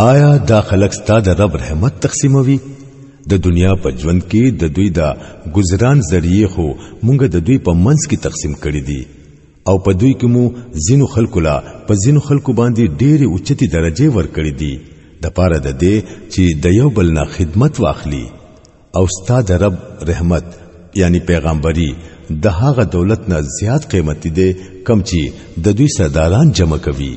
آیا دا خلک ستا د رب رحمت تقسیموي د دنیا په ژوند کې د دوی د گزاران ذریعہ خو مونږ د دوی په منځ کې تقسیم کړی دي او په دوی کې مو زینو خلکو لا په زینو خلکو باندې ډېری اوچتي درجه ورکړي دي د پاره د دې چې د یو بل نه خدمت واخلي او ستا د رب رحمت یعنی پیغمبري د هغه دولت نه زیات قیمتي دي کم چې د دوی سرداران جمع کوي